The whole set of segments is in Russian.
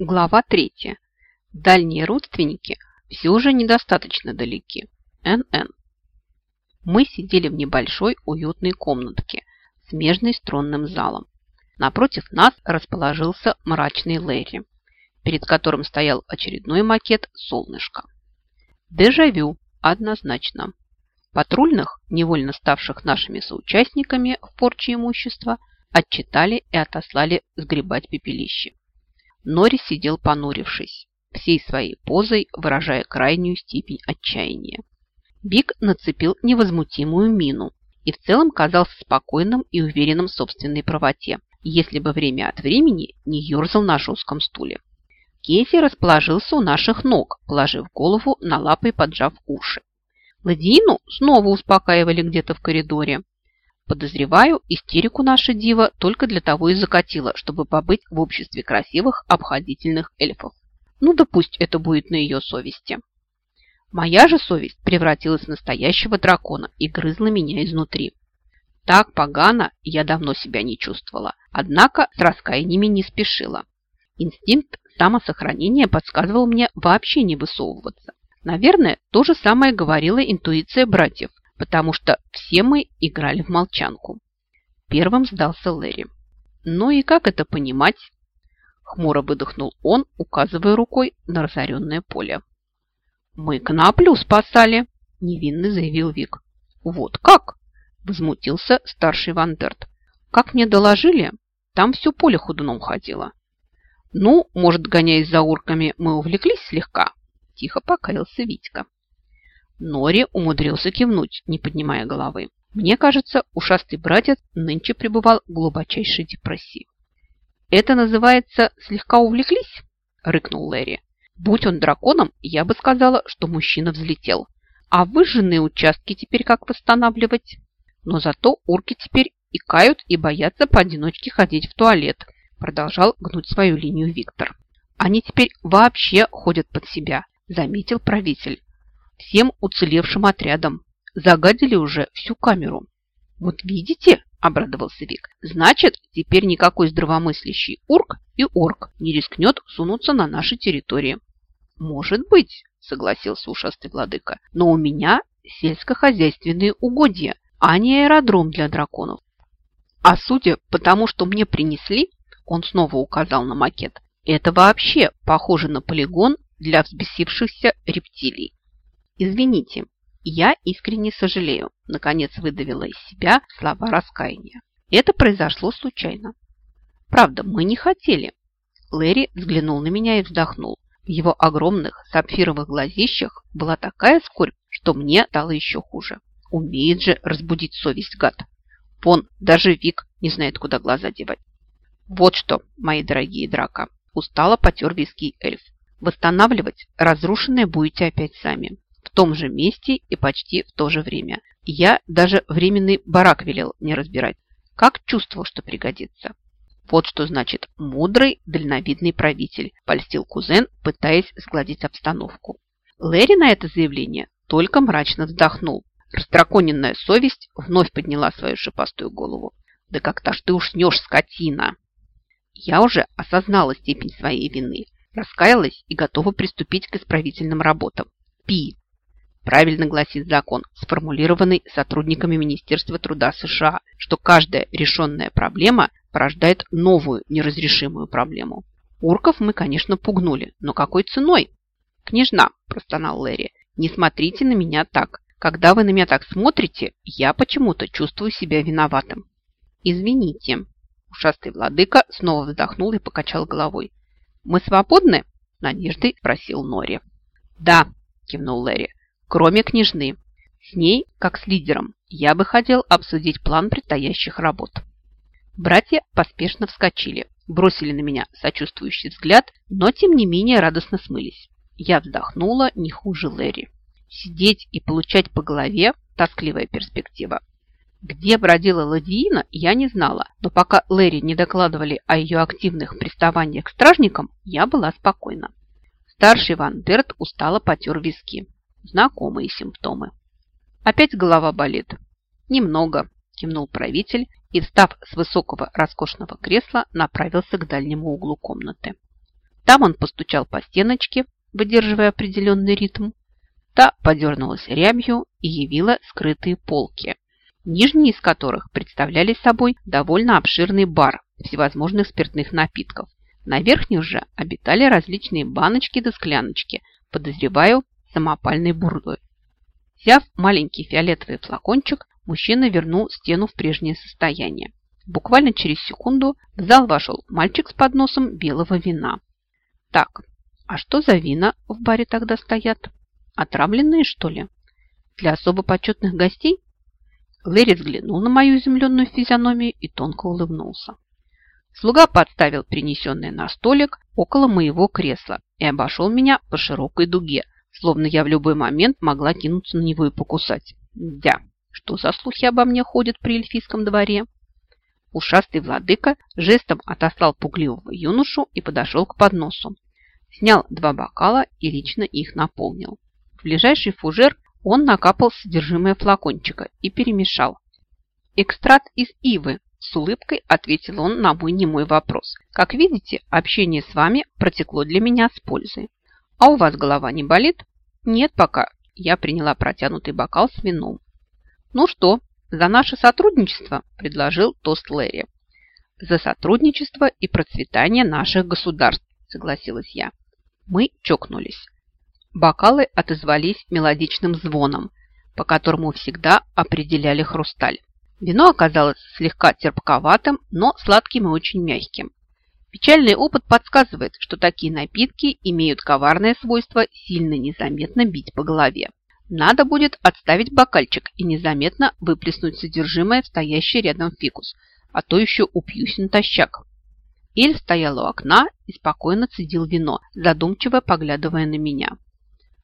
Глава третья. Дальние родственники все же недостаточно далеки. НН. Мы сидели в небольшой уютной комнатке, смежной с тронным залом. Напротив нас расположился мрачный Лэри, перед которым стоял очередной макет солнышка. Дежавю однозначно. Патрульных, невольно ставших нашими соучастниками в порче имущества, отчитали и отослали сгребать пепелище. Нори сидел понурившись, всей своей позой выражая крайнюю степень отчаяния. Биг нацепил невозмутимую мину и в целом казался спокойным и уверенным в собственной правоте, если бы время от времени не ерзал на жестком стуле. Кейси расположился у наших ног, положив голову на лапы и поджав уши. Ладину снова успокаивали где-то в коридоре. Подозреваю, истерику наша дива только для того и закатила, чтобы побыть в обществе красивых, обходительных эльфов. Ну да пусть это будет на ее совести. Моя же совесть превратилась в настоящего дракона и грызла меня изнутри. Так погано я давно себя не чувствовала, однако с раскаяниями не спешила. Инстинкт самосохранения подсказывал мне вообще не высовываться. Наверное, то же самое говорила интуиция братьев, потому что все мы играли в молчанку. Первым сдался Лэри. Ну и как это понимать? Хмуро выдохнул он, указывая рукой на разоренное поле. «Мы коноплю спасали!» – невинно заявил Вик. «Вот как?» – возмутился старший Вандерт. «Как мне доложили, там все поле худуном ходило». «Ну, может, гоняясь за урками, мы увлеклись слегка?» – тихо покаялся Витька. Нори умудрился кивнуть, не поднимая головы. Мне кажется, ушастый братец нынче пребывал в глубочайшей депрессии. «Это называется «слегка увлеклись»?» – рыкнул Лэри. «Будь он драконом, я бы сказала, что мужчина взлетел. А выжженные участки теперь как восстанавливать? Но зато урки теперь и кают, и боятся поодиночке ходить в туалет», – продолжал гнуть свою линию Виктор. «Они теперь вообще ходят под себя», – заметил правитель всем уцелевшим отрядом. Загадили уже всю камеру. Вот видите, обрадовался Вик, значит, теперь никакой здравомыслящий урк и орк не рискнет сунуться на наши территории. Может быть, согласился ушастый владыка, но у меня сельскохозяйственные угодья, а не аэродром для драконов. А судя по тому, что мне принесли, он снова указал на макет, это вообще похоже на полигон для взбесившихся рептилий. «Извините, я искренне сожалею», – наконец выдавила из себя слова раскаяния. «Это произошло случайно. Правда, мы не хотели». Лэри взглянул на меня и вздохнул. В его огромных сапфировых глазищах была такая скорбь, что мне стало еще хуже. Умеет же разбудить совесть гад. Вон, даже Вик не знает, куда глаза девать. Вот что, мои дорогие драка, устало потер виски эльф. Восстанавливать разрушенное будете опять сами том же месте и почти в то же время. Я даже временный барак велел не разбирать, как чувствовал, что пригодится. Вот что значит мудрый, дальновидный правитель, польстил кузен, пытаясь сгладить обстановку. Лэри на это заявление только мрачно вздохнул. Растраконенная совесть вновь подняла свою шипастую голову. «Да как-то ж ты ушнешь, скотина!» Я уже осознала степень своей вины, раскаялась и готова приступить к исправительным работам. Пи, Правильно гласит закон, сформулированный сотрудниками Министерства труда США, что каждая решенная проблема порождает новую неразрешимую проблему. Урков мы, конечно, пугнули, но какой ценой? Княжна, простонал Лэри, не смотрите на меня так. Когда вы на меня так смотрите, я почему-то чувствую себя виноватым. Извините. Ушастый владыка снова вздохнул и покачал головой. «Мы свободны?» – надеждой спросил Нори. «Да», – кивнул Лэри кроме княжны. С ней, как с лидером, я бы хотел обсудить план предстоящих работ. Братья поспешно вскочили, бросили на меня сочувствующий взгляд, но тем не менее радостно смылись. Я вздохнула не хуже Лэри. Сидеть и получать по голове – тоскливая перспектива. Где бродила Ладиина, я не знала, но пока Лэри не докладывали о ее активных приставаниях к стражникам, я была спокойна. Старший Ван Дерт устало потер виски. Знакомые симптомы. Опять голова болит? Немного, кивнул правитель и, встав с высокого роскошного кресла, направился к дальнему углу комнаты. Там он постучал по стеночке, выдерживая определенный ритм. Та подернулась рябью и явила скрытые полки, нижние из которых представляли собой довольно обширный бар всевозможных спиртных напитков. На верхних же обитали различные баночки да скляночки, подозреваю, самопальной бурдой. Взяв маленький фиолетовый флакончик, мужчина вернул стену в прежнее состояние. Буквально через секунду в зал вошел мальчик с подносом белого вина. Так, а что за вина в баре тогда стоят? Отравленные, что ли? Для особо почетных гостей? Лэри взглянул на мою изумленную физиономию и тонко улыбнулся. Слуга подставил принесенный на столик около моего кресла и обошел меня по широкой дуге, словно я в любой момент могла кинуться на него и покусать. Дя, что за слухи обо мне ходят при эльфийском дворе? Ушастый владыка жестом отослал пугливого юношу и подошел к подносу. Снял два бокала и лично их наполнил. В ближайший фужер он накапал содержимое флакончика и перемешал. «Экстракт из ивы», – с улыбкой ответил он на мой немой вопрос. «Как видите, общение с вами протекло для меня с пользой. А у вас голова не болит?» «Нет пока». Я приняла протянутый бокал с вином. «Ну что, «За наше сотрудничество», – предложил тост Лэри. «За сотрудничество и процветание наших государств», – согласилась я. Мы чокнулись. Бокалы отозвались мелодичным звоном, по которому всегда определяли хрусталь. Вино оказалось слегка терпковатым, но сладким и очень мягким. Печальный опыт подсказывает, что такие напитки имеют коварное свойство сильно незаметно бить по голове. Надо будет отставить бокальчик и незаметно выплеснуть содержимое в стоящий рядом фикус, а то еще упьюсь натощак. Эль стоял у окна и спокойно цедил вино, задумчиво поглядывая на меня.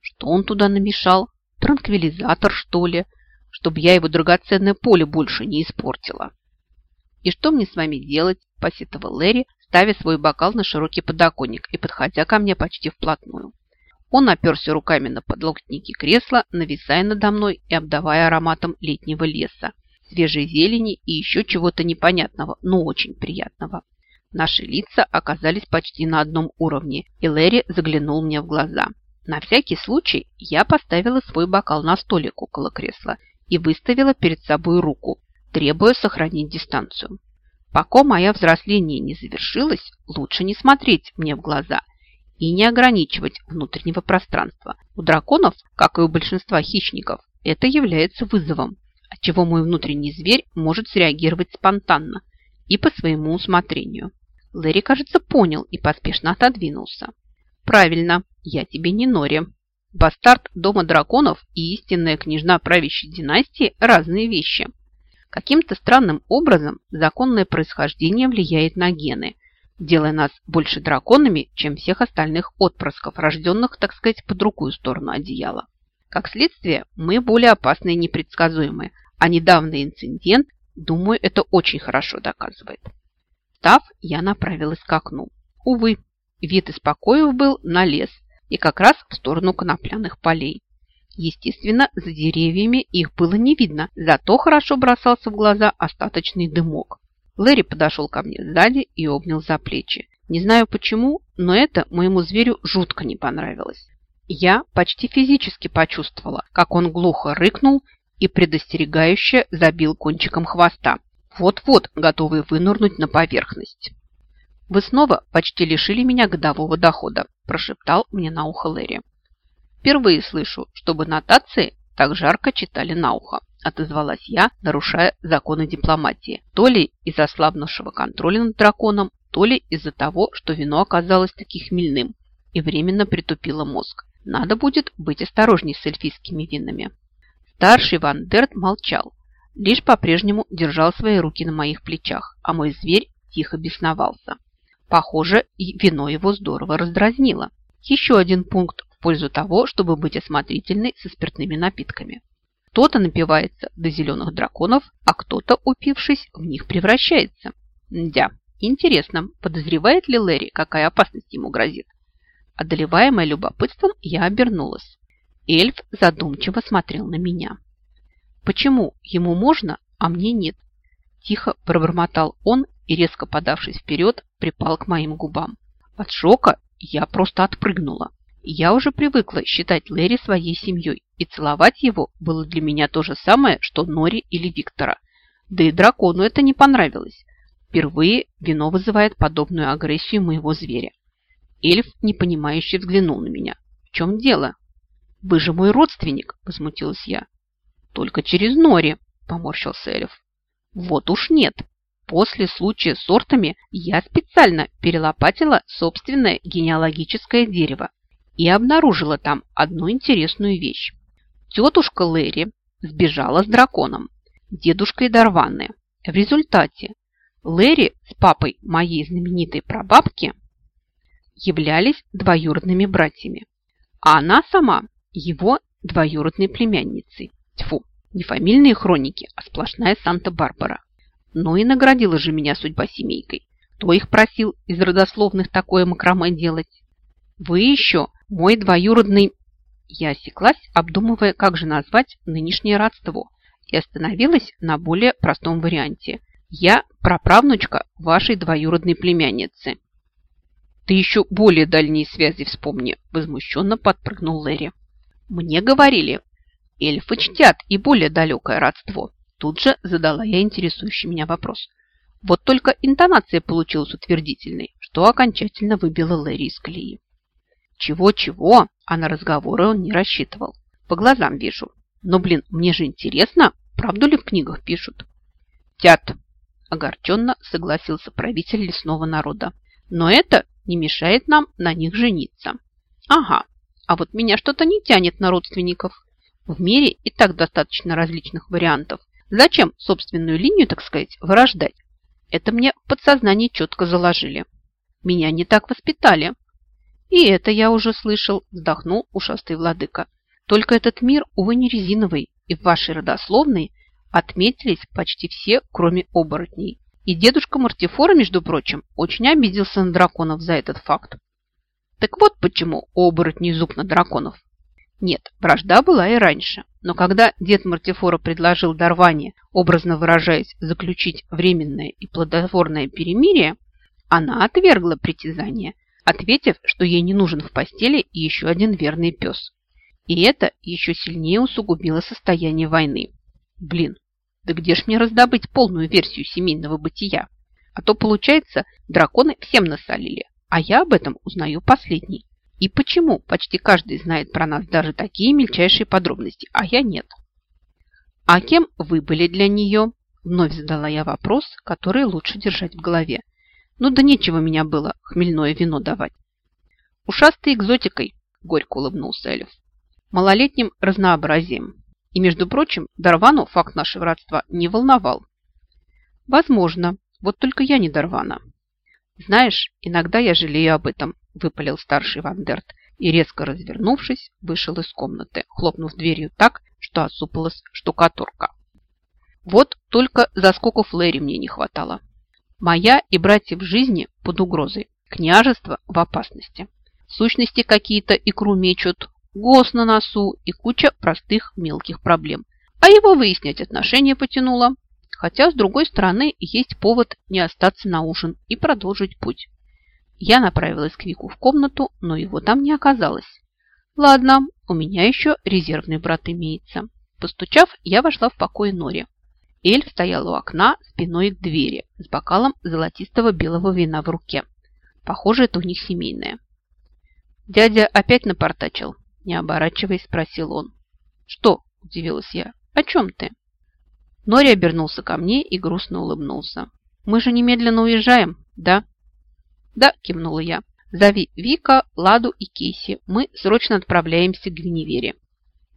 Что он туда намешал? Транквилизатор, что ли? Чтобы я его драгоценное поле больше не испортила. «И что мне с вами делать?» – посетовал Лэри, ставя свой бокал на широкий подоконник и подходя ко мне почти вплотную. Он оперся руками на подлокотники кресла, нависая надо мной и обдавая ароматом летнего леса, свежей зелени и еще чего-то непонятного, но очень приятного. Наши лица оказались почти на одном уровне, и Лэри заглянул мне в глаза. На всякий случай я поставила свой бокал на столик около кресла и выставила перед собой руку, требуя сохранить дистанцию. Пока мое взросление не завершилось, лучше не смотреть мне в глаза – и не ограничивать внутреннего пространства. У драконов, как и у большинства хищников, это является вызовом, отчего мой внутренний зверь может среагировать спонтанно и по своему усмотрению. Лэри, кажется, понял и поспешно отодвинулся. «Правильно, я тебе не Нори. Бастард дома драконов и истинная княжна правящей династии – разные вещи. Каким-то странным образом законное происхождение влияет на гены – делая нас больше драконами, чем всех остальных отпрысков, рожденных, так сказать, по другую сторону одеяла. Как следствие, мы более опасны и непредсказуемы, а недавний инцидент, думаю, это очень хорошо доказывает. Став, я направилась к окну. Увы, вид из покоев был на лес и как раз в сторону конопляных полей. Естественно, за деревьями их было не видно, зато хорошо бросался в глаза остаточный дымок. Лэри подошел ко мне сзади и обнял за плечи. Не знаю почему, но это моему зверю жутко не понравилось. Я почти физически почувствовала, как он глухо рыкнул и предостерегающе забил кончиком хвоста. Вот-вот готовый вынырнуть на поверхность. «Вы снова почти лишили меня годового дохода», – прошептал мне на ухо Лэри. «Впервые слышу, чтобы нотации так жарко читали на ухо отозвалась я, нарушая законы дипломатии. То ли из-за ослабнувшего контроля над драконом, то ли из-за того, что вино оказалось таки хмельным и временно притупило мозг. Надо будет быть осторожней с эльфийскими винами. Старший Ван Дерт молчал, лишь по-прежнему держал свои руки на моих плечах, а мой зверь тихо бесновался. Похоже, и вино его здорово раздразнило. Еще один пункт пользу того, чтобы быть осмотрительной со спиртными напитками. Кто-то напивается до зеленых драконов, а кто-то, упившись, в них превращается. Дя, интересно, подозревает ли Лэри, какая опасность ему грозит? Одолеваемая любопытством, я обернулась. Эльф задумчиво смотрел на меня. Почему ему можно, а мне нет? Тихо пробормотал он и, резко подавшись вперед, припал к моим губам. От шока я просто отпрыгнула. Я уже привыкла считать Лэри своей семьей, и целовать его было для меня то же самое, что Нори или Виктора. Да и дракону это не понравилось. Впервые вино вызывает подобную агрессию моего зверя. Эльф, непонимающе взглянул на меня. «В чем дело?» «Вы же мой родственник!» – возмутилась я. «Только через Нори!» – поморщился эльф. «Вот уж нет!» После случая с сортами я специально перелопатила собственное генеалогическое дерево и обнаружила там одну интересную вещь. Тетушка Лэри сбежала с драконом, дедушкой Дарваны. В результате Лэри с папой моей знаменитой прабабки являлись двоюродными братьями, а она сама его двоюродной племянницей. Тьфу, не фамильные хроники, а сплошная Санта-Барбара. Ну и наградила же меня судьба семейкой. Кто их просил из родословных такое макраме делать? Вы еще мой двоюродный... Я осеклась, обдумывая, как же назвать нынешнее родство, и остановилась на более простом варианте. Я праправнучка вашей двоюродной племянницы. Ты еще более дальние связи вспомни, возмущенно подпрыгнул Лэри. Мне говорили, эльфы чтят и более далекое родство. Тут же задала я интересующий меня вопрос. Вот только интонация получилась утвердительной, что окончательно выбила Лэри из колеи. Чего-чего, а на разговоры он не рассчитывал. По глазам вижу. Но, блин, мне же интересно, правду ли в книгах пишут? Тят, огорченно согласился правитель лесного народа. Но это не мешает нам на них жениться. Ага, а вот меня что-то не тянет на родственников. В мире и так достаточно различных вариантов. Зачем собственную линию, так сказать, вырождать? Это мне в подсознании четко заложили. Меня не так воспитали. И это я уже слышал, вздохнул ушастый владыка. Только этот мир, увы, не резиновый, и в вашей родословной отметились почти все, кроме оборотней. И дедушка Мартифора, между прочим, очень обиделся на драконов за этот факт. Так вот почему оборотней зуб на драконов. Нет, вражда была и раньше. Но когда дед Мартифора предложил Дарване, образно выражаясь, заключить временное и плодотворное перемирие, она отвергла притязание, ответив, что ей не нужен в постели еще один верный пес. И это еще сильнее усугубило состояние войны. Блин, да где ж мне раздобыть полную версию семейного бытия? А то, получается, драконы всем насолили, а я об этом узнаю последний. И почему почти каждый знает про нас даже такие мельчайшие подробности, а я нет? А кем вы были для нее? Вновь задала я вопрос, который лучше держать в голове. Ну да нечего меня было хмельное вино давать. Ушастой экзотикой, горько улыбнулся Эльф. Малолетним разнообразием. И, между прочим, Дарвану факт нашего родства не волновал. Возможно, вот только я не Дарвана. Знаешь, иногда я жалею об этом, выпалил старший Вандерт и, резко развернувшись, вышел из комнаты, хлопнув дверью так, что осыпалась штукатурка. Вот только заскоков Лэри мне не хватало. Моя и братьев жизни под угрозой, княжество в опасности. Сущности какие-то икру мечут, гос на носу и куча простых мелких проблем. А его выяснять отношения потянуло. Хотя, с другой стороны, есть повод не остаться на ужин и продолжить путь. Я направилась к Вику в комнату, но его там не оказалось. Ладно, у меня еще резервный брат имеется. Постучав, я вошла в покой Нори. Эльф стоял у окна спиной к двери с бокалом золотистого белого вина в руке. Похоже, это у них семейное. Дядя опять напортачил, не оборачиваясь, спросил он. «Что?» – удивилась я. «О чем ты?» Нори обернулся ко мне и грустно улыбнулся. «Мы же немедленно уезжаем, да?» «Да», – кивнула я. «Зови Вика, Ладу и Кейси. Мы срочно отправляемся к Гвиневере».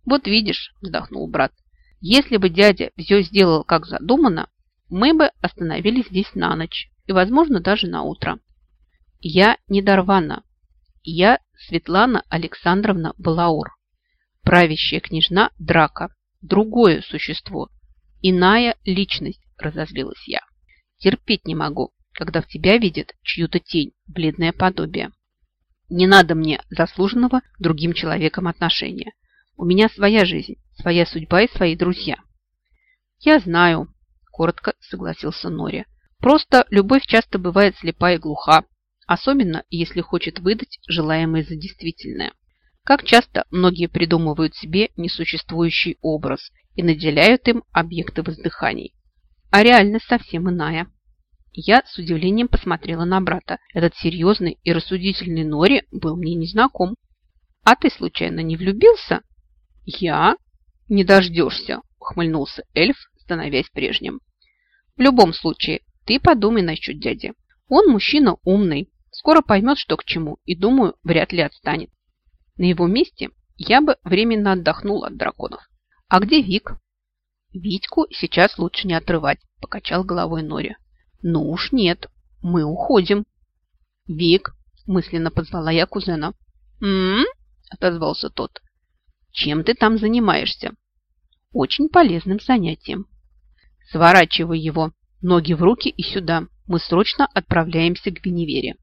«Вот видишь», – вздохнул брат, – «если бы дядя все сделал как задумано, мы бы остановились здесь на ночь и, возможно, даже на утро». «Я не Дарвана. Я Светлана Александровна Балаур, правящая княжна Драка, другое существо, иная личность, разозлилась я. Терпеть не могу, когда в тебя видят чью-то тень, бледное подобие. Не надо мне заслуженного другим человеком отношения. У меня своя жизнь, своя судьба и свои друзья. Я знаю, коротко согласился Нори. Просто любовь часто бывает слепа и глуха, особенно если хочет выдать желаемое за действительное. Как часто многие придумывают себе несуществующий образ и наделяют им объекты воздыханий. А реальность совсем иная. Я с удивлением посмотрела на брата. Этот серьезный и рассудительный Нори был мне незнаком. «А ты, случайно, не влюбился?» «Я? Не дождешься», – ухмыльнулся эльф, становясь прежним. «В любом случае, ты подумай насчет дяди. Он мужчина умный, скоро поймет, что к чему, и, думаю, вряд ли отстанет. На его месте я бы временно отдохнул от драконов. А где Вик?» «Витьку сейчас лучше не отрывать», – покачал головой Нори. «Ну уж нет, мы уходим». «Вик», – мысленно позвала я кузена. «М-м-м», отозвался тот. «Чем ты там занимаешься?» «Очень полезным занятием». «Сворачивай его, ноги в руки и сюда. Мы срочно отправляемся к Веневере».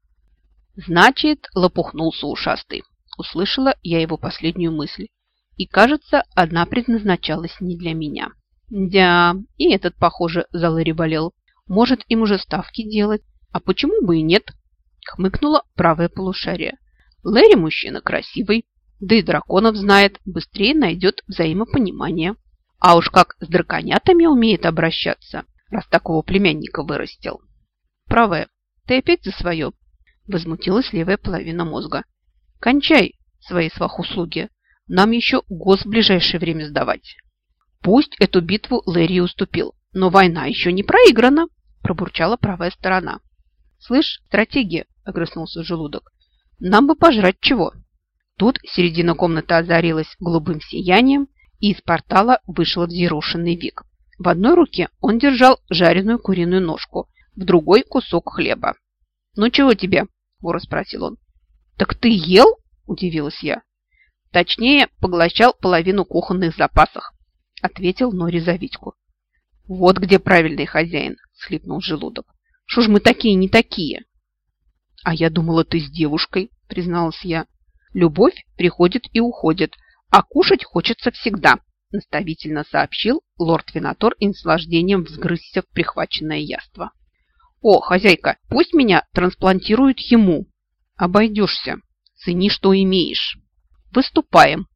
«Значит, лопухнулся ушастый», – услышала я его последнюю мысль. И, кажется, одна предназначалась не для меня. «Да, и этот, похоже, за Лэри болел. Может, им уже ставки делать? А почему бы и нет? Хмыкнула правое полушарие. Лэри мужчина красивый, да и драконов знает, быстрее найдет взаимопонимание. А уж как с драконятами умеет обращаться, раз такого племянника вырастил. Правая, ты опять за свое? Возмутилась левая половина мозга. Кончай свои свахуслуги. Нам еще гос в ближайшее время сдавать. Пусть эту битву Лэри уступил, но война еще не проиграна пробурчала правая сторона. «Слышь, стратегия!» – огрызнулся желудок. «Нам бы пожрать чего?» Тут середина комнаты озарилась голубым сиянием, и из портала вышел взъерошенный Вик. В одной руке он держал жареную куриную ножку, в другой – кусок хлеба. «Ну чего тебе?» – вора спросил он. «Так ты ел?» – удивилась я. «Точнее, поглощал половину кухонных запасов», – ответил Нори за Витьку. «Вот где правильный хозяин схлипнул желудок. Что ж мы такие не такие? А я думала, ты с девушкой, призналась я. Любовь приходит и уходит, а кушать хочется всегда, наставительно сообщил лорд Винатор и наслаждением взгрызся в прихваченное яство. О, хозяйка, пусть меня трансплантируют ему. Обойдешься. Цени, что имеешь. Выступаем,